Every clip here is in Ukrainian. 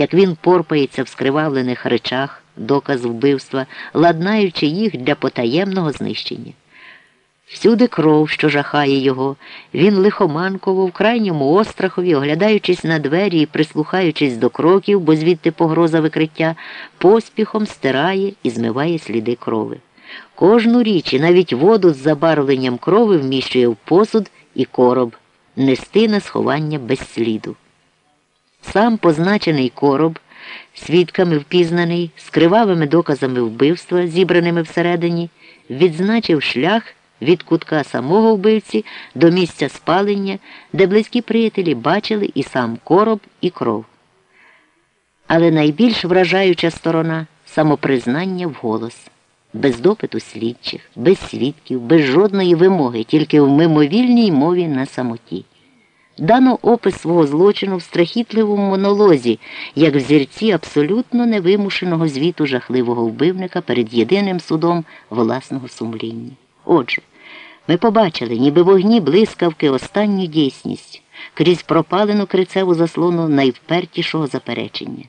як він порпається в скривавлених речах, доказ вбивства, ладнаючи їх для потаємного знищення. Всюди кров, що жахає його, він лихоманково, в крайньому острахові, оглядаючись на двері і прислухаючись до кроків, бо звідти погроза викриття, поспіхом стирає і змиває сліди крови. Кожну річ і навіть воду з забарвленням крови вміщує в посуд і короб, нести на сховання без сліду. Сам позначений короб, свідками впізнаний, з кривавими доказами вбивства, зібраними всередині, відзначив шлях від кутка самого вбивці до місця спалення, де близькі приятелі бачили і сам короб, і кров. Але найбільш вражаюча сторона самопризнання вголос, без допиту слідчих, без свідків, без жодної вимоги, тільки в мимовільній мові на самоті. Дано опис свого злочину в страхітливому монолозі, як взірці абсолютно невимушеного звіту жахливого вбивника перед єдиним судом власного сумління. Отже, ми побачили, ніби вогні блискавки останню дійсність крізь пропалену крицеву заслону найвпертішого заперечення.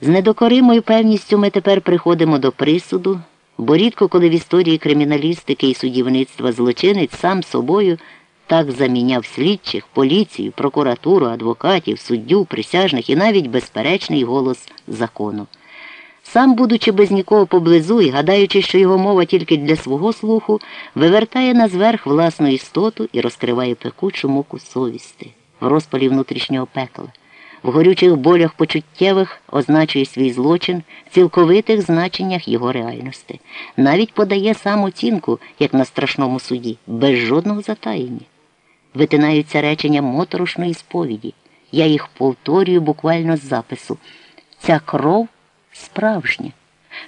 З недокоримою певністю ми тепер приходимо до присуду, бо рідко коли в історії криміналістики і судівництва злочинець сам собою так заміняв слідчих, поліцію, прокуратуру, адвокатів, суддю, присяжних і навіть безперечний голос закону. Сам, будучи без нікого поблизу і гадаючи, що його мова тільки для свого слуху, вивертає на зверх власну істоту і розкриває пекучу муку совісти в розпалі внутрішнього пекла. В горючих болях почуттєвих означує свій злочин, в цілковитих значеннях його реальності. Навіть подає сам оцінку, як на страшному суді, без жодного затаєння. Витинаються речення моторошної сповіді. Я їх повторюю буквально з запису. Ця кров справжня.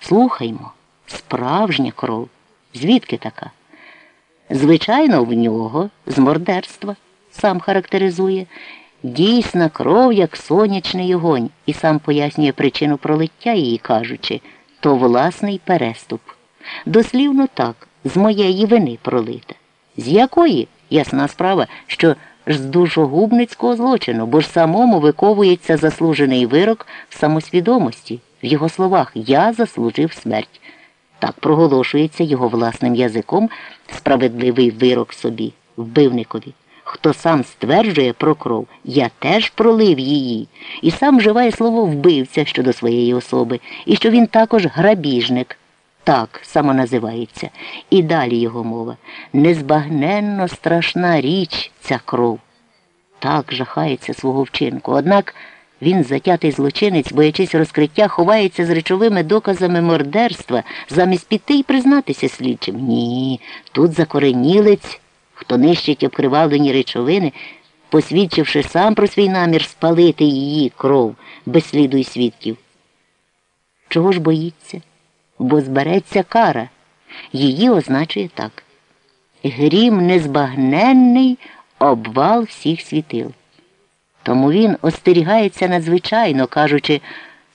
Слухаймо, справжня кров. Звідки така? Звичайно, в нього з мордерства, сам характеризує. Дійсна кров, як сонячний огонь, і сам пояснює причину пролиття її, кажучи, то власний переступ. Дослівно так, з моєї вини пролита. З якої? Ясна справа, що ж з душогубницького злочину, бо ж самому виковується заслужений вирок в самосвідомості. В його словах Я заслужив смерть. Так проголошується його власним язиком справедливий вирок собі, вбивникові. Хто сам стверджує про кров, я теж пролив її, і сам вживає слово вбивця щодо своєї особи, і що він також грабіжник. Так само називається. І далі його мова. Незбагненно страшна річ ця кров. Так жахається свого вчинку. Однак він, затятий злочинець, боячись розкриття, ховається з речовими доказами мордерства, замість піти і признатися слідчим. Ні, тут закоренілець, хто нищить обкривавлені речовини, посвідчивши сам про свій намір спалити її кров без сліду і свідків. Чого ж боїться? Бо збереться кара. Її означує так. Грім незбагненний обвал всіх світил. Тому він остерігається надзвичайно, кажучи,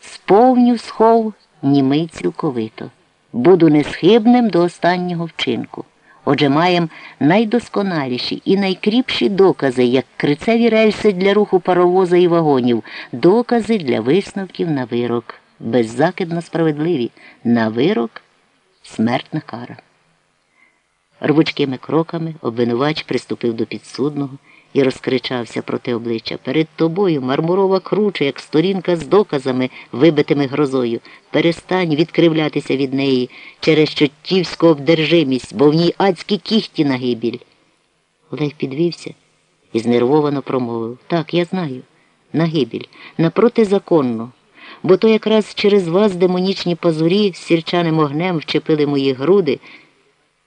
сповню схов німий цілковито. Буду несхибним до останнього вчинку. Отже, маємо найдосконаліші і найкріпші докази, як крицеві рельси для руху паровоза і вагонів, докази для висновків на вирок, беззакидно справедливі, на вирок смертна кара. Рвучкими кроками обвинувач приступив до підсудного і розкричався проти обличчя. Перед тобою мармурова круча, як сторінка з доказами, вибитими грозою. Перестань відкривлятися від неї через чоттівську обдержимість, бо в ній адські кіхті на гибіль. Олег підвівся і знервовано промовив Так, я знаю. На гибіль, на протизаконну. Бо то якраз через вас демонічні пазурі з сірчаним огнем вчепили мої груди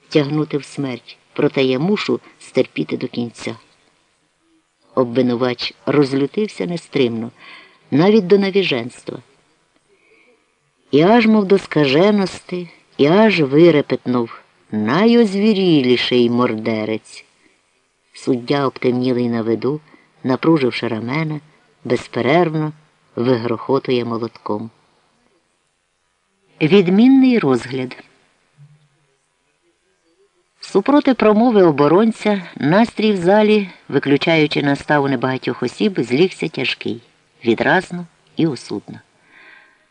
тягнути в смерть. Проте я мушу стерпіти до кінця. Обвинувач розлютився нестримно, навіть до навіженства. І аж мов до скаженості, і аж вирепетнув найозвіріліший мордерець. Суддя обтемнілий на виду, напруживши рамена, безперервно вигрохотує молотком. Відмінний розгляд. Супроти промови оборонця настрій в залі, виключаючи наставу небагатьох осіб, злігся тяжкий, відразно і осудна.